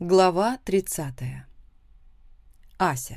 Глава 30. Ася.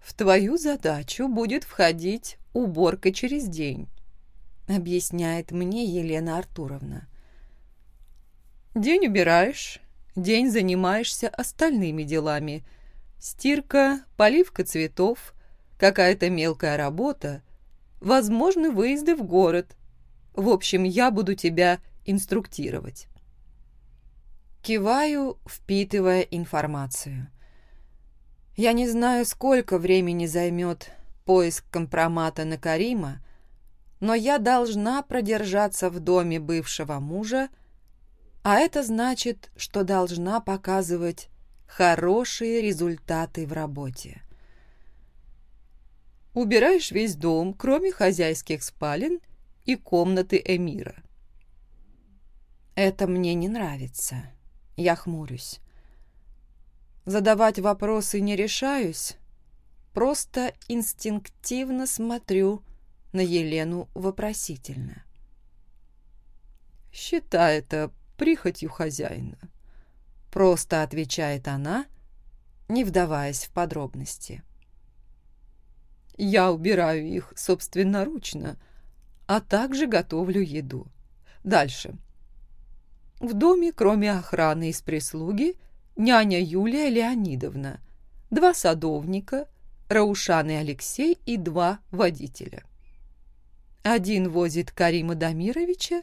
«В твою задачу будет входить уборка через день», — объясняет мне Елена Артуровна. «День убираешь, день занимаешься остальными делами. Стирка, поливка цветов, какая-то мелкая работа, возможны выезды в город. В общем, я буду тебя инструктировать». Киваю, впитывая информацию. Я не знаю, сколько времени займет поиск компромата на Карима, но я должна продержаться в доме бывшего мужа, а это значит, что должна показывать хорошие результаты в работе. Убираешь весь дом, кроме хозяйских спален и комнаты Эмира. Это мне не нравится. Я хмурюсь. Задавать вопросы не решаюсь, просто инстинктивно смотрю на Елену вопросительно. «Считай это прихотью хозяина», — просто отвечает она, не вдаваясь в подробности. «Я убираю их собственноручно, а также готовлю еду. Дальше. В доме, кроме охраны из прислуги, няня Юлия Леонидовна, два садовника, Раушан и Алексей и два водителя. Один возит Карима Дамировича,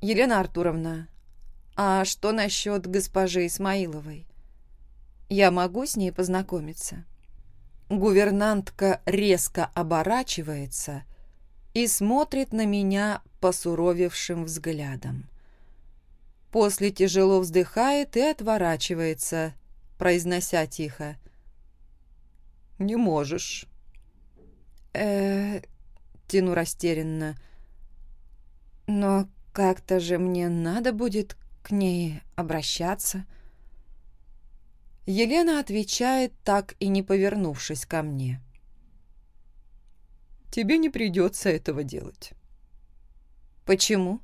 а второй его сына с няней. Если тебе нужно будет выехать в город, например, забрать вещи из химчистки, отвезет кто-нибудь из охранников. Поняла. «Елена Артуровна, а что насчет госпожи Исмаиловой? Я могу с ней познакомиться?» Гувернантка резко оборачивается и смотрит на меня посуровевшим взглядом. После тяжело вздыхает и отворачивается, произнося тихо. «Не можешь». «Э-э...» тяну растерянно. «Но как-то же мне надо будет к ней обращаться. Елена отвечает, так и не повернувшись ко мне. Тебе не придется этого делать. Почему?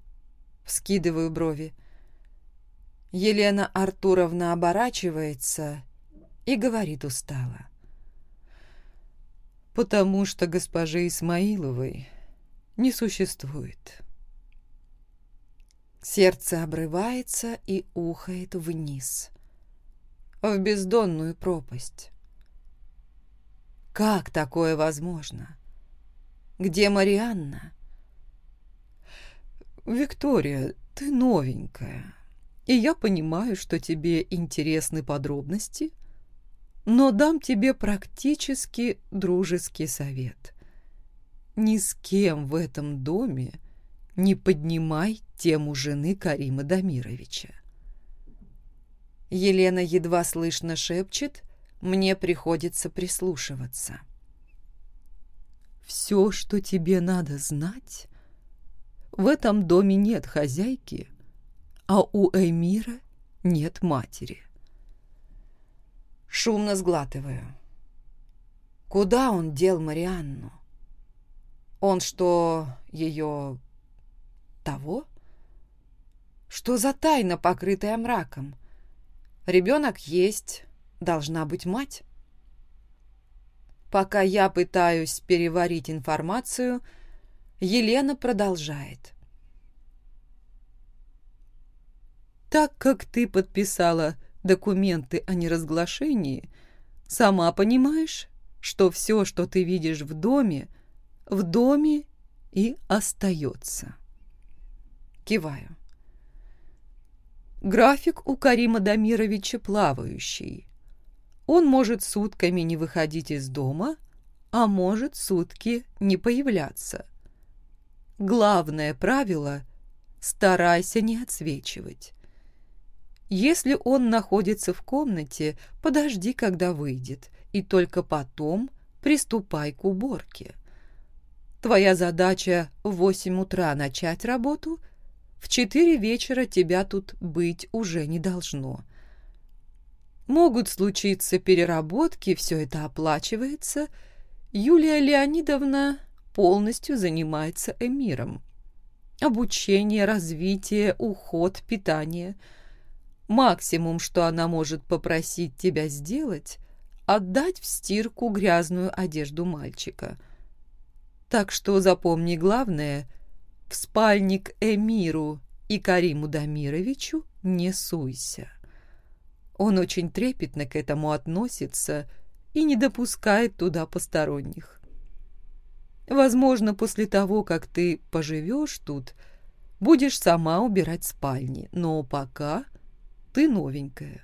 Вскидываю брови. Елена Артуровна оборачивается и говорит устало. Потому что госпожи Исмаиловой не существует. Сердце обрывается и ухает вниз, в бездонную пропасть. Как такое возможно? Где Марианна? Виктория, ты новенькая, и я понимаю, что тебе интересны подробности, но дам тебе практически дружеский совет. Ни с кем в этом доме не поднимай тему жены Карима Дамировича. Елена едва слышно шепчет, мне приходится прислушиваться. «Все, что тебе надо знать, в этом доме нет хозяйки, а у Эмира нет матери». Шумно сглатываю. Куда он дел Марианну? Он что, ее того, что за тайна, покрытая мраком? Ребенок есть, должна быть мать. Пока я пытаюсь переварить информацию, Елена продолжает. Так как ты подписала документы о неразглашении, сама понимаешь, что все, что ты видишь в доме, в доме и остается. Киваю. График у Карима Дамировича плавающий. Он может сутками не выходить из дома, а может сутки не появляться. Главное правило – старайся не отсвечивать. Если он находится в комнате, подожди, когда выйдет, и только потом приступай к уборке. Твоя задача в восемь утра начать работу – в четыре вечера тебя тут быть уже не должно. Могут случиться переработки, все это оплачивается. Юлия Леонидовна полностью занимается эмиром. Обучение, развитие, уход, питание. Максимум, что она может попросить тебя сделать, отдать в стирку грязную одежду мальчика. Так что запомни главное, в В спальник Эмиру и Кариму Дамировичу не суйся. Он очень трепетно к этому относится и не допускает туда посторонних. Возможно, после того, как ты поживешь тут, будешь сама убирать спальни, но пока ты новенькая.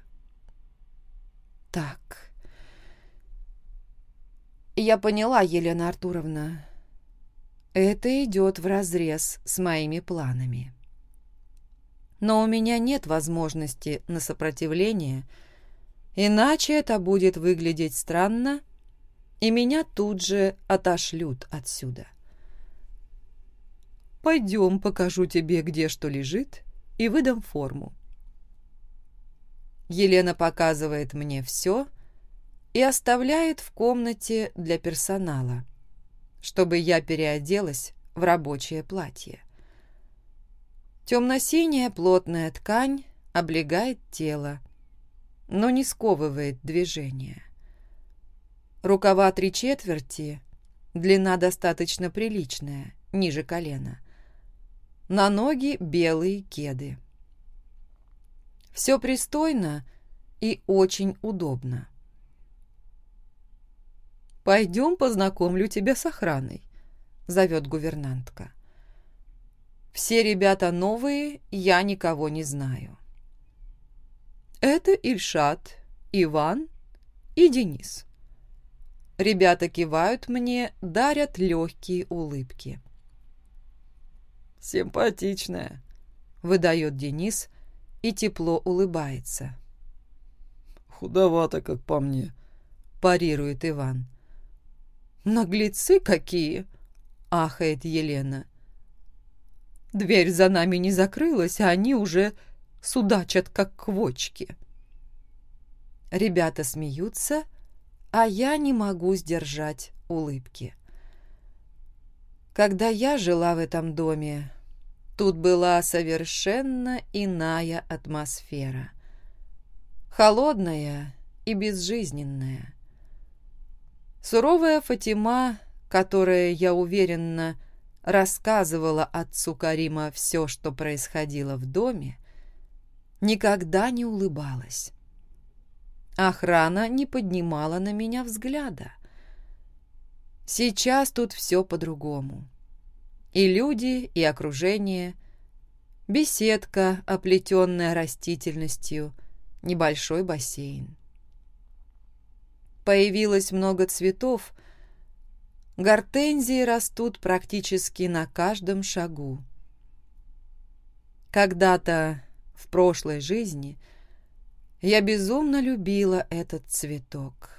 Так. Я поняла, Елена Артуровна. Это идет вразрез с моими планами. Но у меня нет возможности на сопротивление, иначе это будет выглядеть странно, и меня тут же отошлют отсюда. «Пойдем, покажу тебе, где что лежит, и выдам форму». Елена показывает мне все и оставляет в комнате для персонала – чтобы я переоделась в рабочее платье. Темно-синяя плотная ткань облегает тело, но не сковывает движение. Рукава три четверти, длина достаточно приличная, ниже колена. На ноги белые кеды. Все пристойно и очень удобно. «Пойдем познакомлю тебя с охраной», — зовет гувернантка. Все ребята новые, я никого не знаю. Это Ильшат, Иван и Денис. Ребята кивают мне, дарят легкие улыбки. «Симпатичная», — выдает Денис и тепло улыбается. «Худовато, как по мне», — парирует Иван. «Наглецы какие!» — ахает Елена. Дверь за нами не закрылась, а они уже судачат, как квочки. Ребята смеются, а я не могу сдержать улыбки. Когда я жила в этом доме, тут была совершенно иная атмосфера. Холодная и безжизненная. Суровая Фатима, которая, я уверена, рассказывала отцу Карима все, что происходило в доме, никогда не улыбалась. Охрана не поднимала на меня взгляда. Сейчас тут все по-другому. И люди, и окружение, беседка, оплетенная растительностью, небольшой бассейн. Появилось много цветов, Гортензии растут практически на каждом шагу. Когда-то в прошлой жизни я безумно любила этот цветок.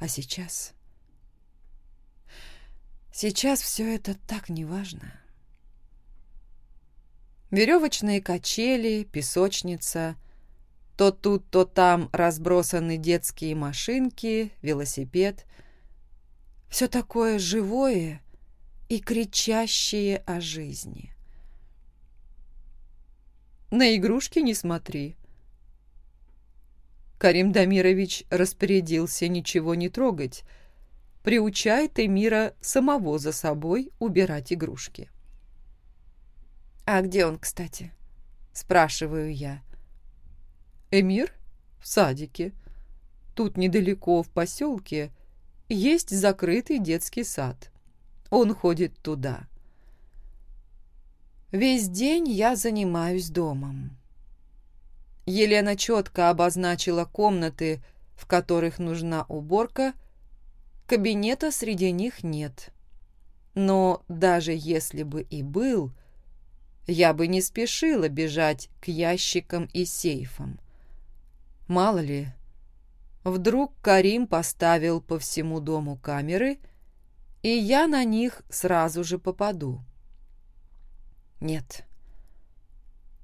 А сейчас... Сейчас все это так неважно. Веревочные качели, песочница, то тут, то там разбросаны детские машинки, велосипед — все такое живое и кричащее о жизни. На игрушки не смотри. Карим Дамирович распорядился ничего не трогать, приучает Эмира самого за собой убирать игрушки. «А где он, кстати?» – спрашиваю я. «Эмир? В садике. Тут недалеко, в поселке, есть закрытый детский сад. Он ходит туда. Весь день я занимаюсь домом. Елена четко обозначила комнаты, в которых нужна уборка. Кабинета среди них нет. Но даже если бы и был, я бы не спешила бежать к ящикам и сейфам. Мало ли. Вдруг Карим поставил по всему дому камеры, и я на них сразу же попаду. Нет.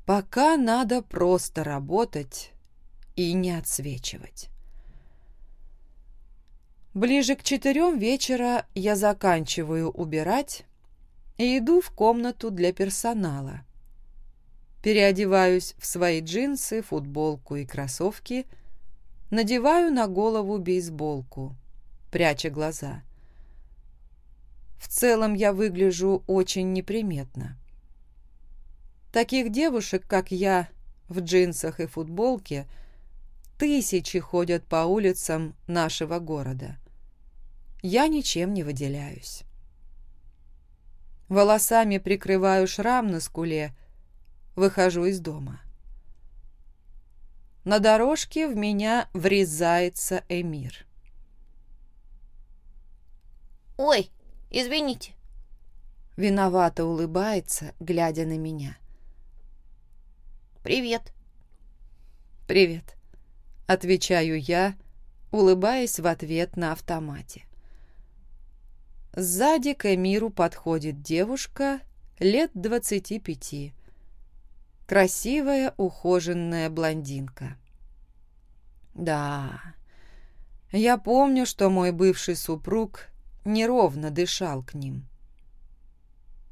Пока надо просто работать и не отсвечивать. Ближе к четырем вечера я заканчиваю убирать и иду в комнату для персонала. Переодеваюсь в свои джинсы, футболку и кроссовки, надеваю на голову бейсболку, пряча глаза. В целом я выгляжу очень неприметно. Таких девушек, как я, в джинсах и футболке, тысячи ходят по улицам нашего города. Я ничем не выделяюсь. Волосами прикрываю шрам на скуле, выхожу из дома. На дорожке в меня врезается Эмир. «Ой, извините». Виновато улыбается, глядя на меня. «Привет». «Привет», — отвечаю я, улыбаясь в ответ на автомате. Сзади к Эмиру подходит девушка лет двадцати пяти. красивая, ухоженная блондинка. Да, я помню, что мой бывший супруг неровно дышал к ним.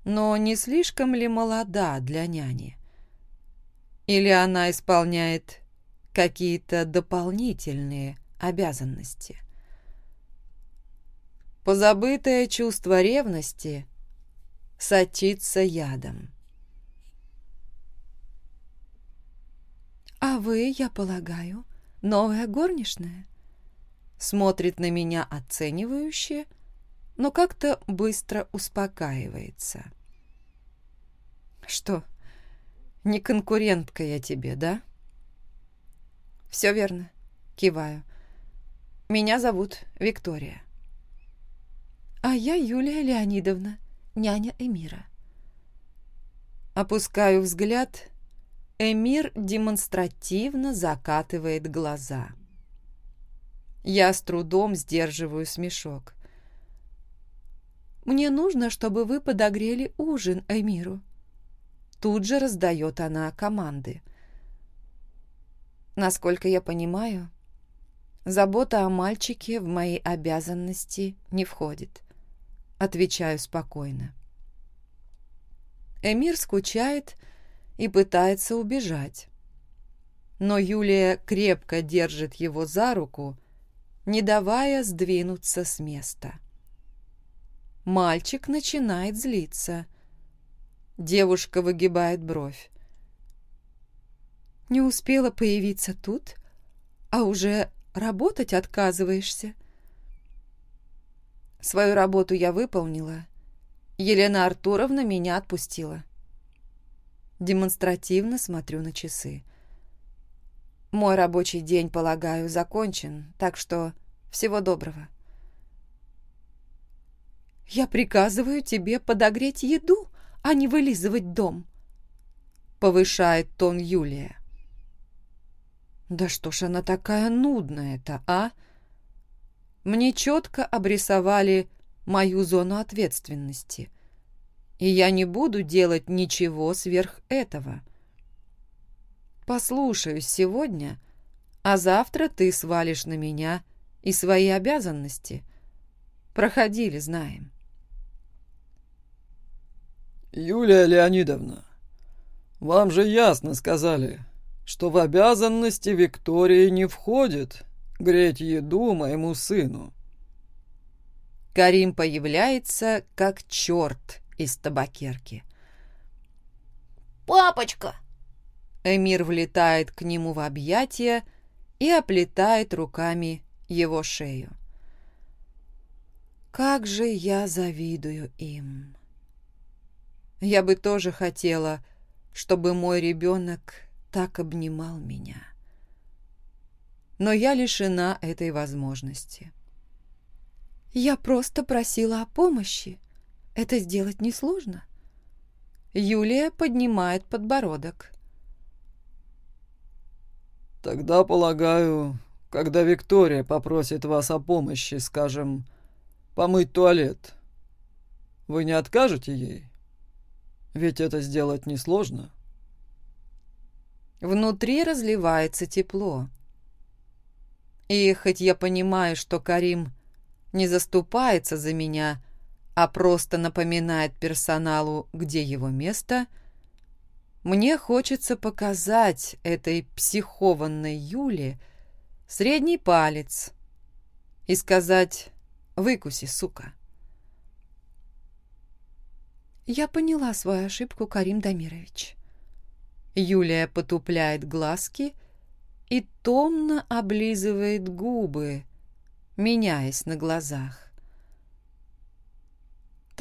Но не слишком ли молода для няни? Или она исполняет какие-то дополнительные обязанности? Позабытое чувство ревности сочится ядом. «А вы, я полагаю, новая горничная?» Смотрит на меня оценивающе, но как-то быстро успокаивается. «Что, не конкурентка я тебе, да? Все верно. Киваю. Меня зовут Виктория. А я Юлия Леонидовна, няня Эмира. Опускаю взгляд. Эмир демонстративно закатывает глаза. Я с трудом сдерживаю смешок. «Мне нужно, чтобы вы подогрели ужин Эмиру», Тут же раздает она команды. Насколько я понимаю, забота о мальчике в мои обязанности не входит. Отвечаю спокойно. Эмир скучает и пытается убежать. Но Юлия крепко держит его за руку, не давая сдвинуться с места. Мальчик начинает злиться. Девушка выгибает бровь. «Не успела появиться тут, а уже работать отказываешься?» Свою работу я выполнила. Елена Артуровна меня отпустила. Демонстративно смотрю на часы. Мой рабочий день, полагаю, закончен, так что всего доброго. «Я приказываю тебе подогреть еду», а не вылизывать дом», — повышает тон Юлия. «Да что ж она такая нудная-то, а? Мне четко обрисовали мою зону ответственности, и я не буду делать ничего сверх этого. Послушаюсь сегодня, а завтра ты свалишь на меня и свои обязанности. Проходили, знаем». «Юлия Леонидовна, вам же ясно сказали, что в обязанности Виктории не входит греть еду моему сыну». Карим появляется, как черт из табакерки. «Папочка!» Эмир влетает к нему в объятия и оплетает руками его шею. «Как же я завидую им!» Я бы тоже хотела, чтобы мой ребенок так обнимал меня. Но я лишена этой возможности. Я просто просила о помощи. Это сделать несложно. Юлия поднимает подбородок. Тогда, полагаю, когда Виктория попросит вас о помощи, скажем, помыть туалет, вы не откажете ей? Ведь это сделать несложно. Внутри разливается тепло. И хоть я понимаю, что Карим не заступается за меня, а просто напоминает персоналу, где его место, мне хочется показать этой психованной Юле средний палец и сказать «выкуси, сука». Я поняла свою ошибку, Карим Дамирович.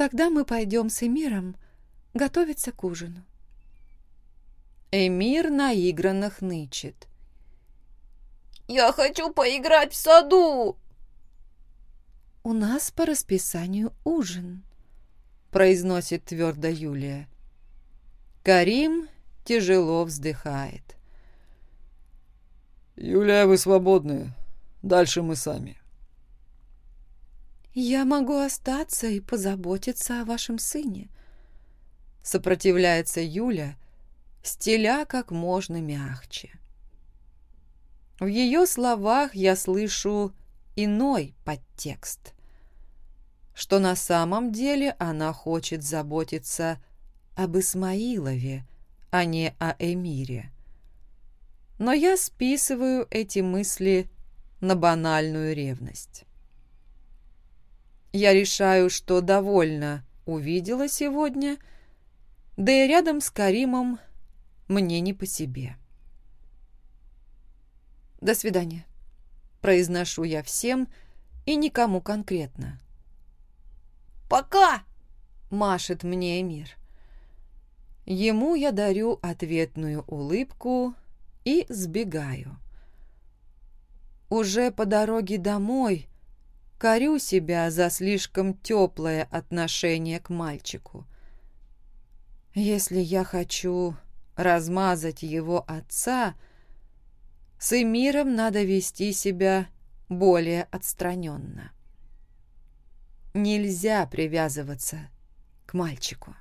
Юлия потупляет глазки и томно облизывает губы, меняясь на глазах. Тогда мы пойдем с Эмиром готовиться к ужину. Эмир наигранно хнычет. «Я хочу поиграть в саду!» «У нас по расписанию ужин», — произносит твердо Юлия. Карим тяжело вздыхает. «Юлия, вы свободны. Дальше мы сами». «Я могу остаться и позаботиться о вашем сыне», — сопротивляется Юля, стеля как можно мягче. В ее словах я слышу иной подтекст, что на самом деле она хочет заботиться об Исмаилове, а не о Эмире. Но я списываю эти мысли на банальную ревность. Я решаю, что довольно увидела сегодня, да и рядом с Каримом мне не по себе. «До свидания», — произношу я всем и никому конкретно. «Пока!» — машет мне Эмир. Ему я дарю ответную улыбку и сбегаю. Уже по дороге домой корю себя за слишком теплое отношение к мальчику. Если я хочу размазать его отца, с Эмиром надо вести себя более отстраненно. Нельзя привязываться к мальчику.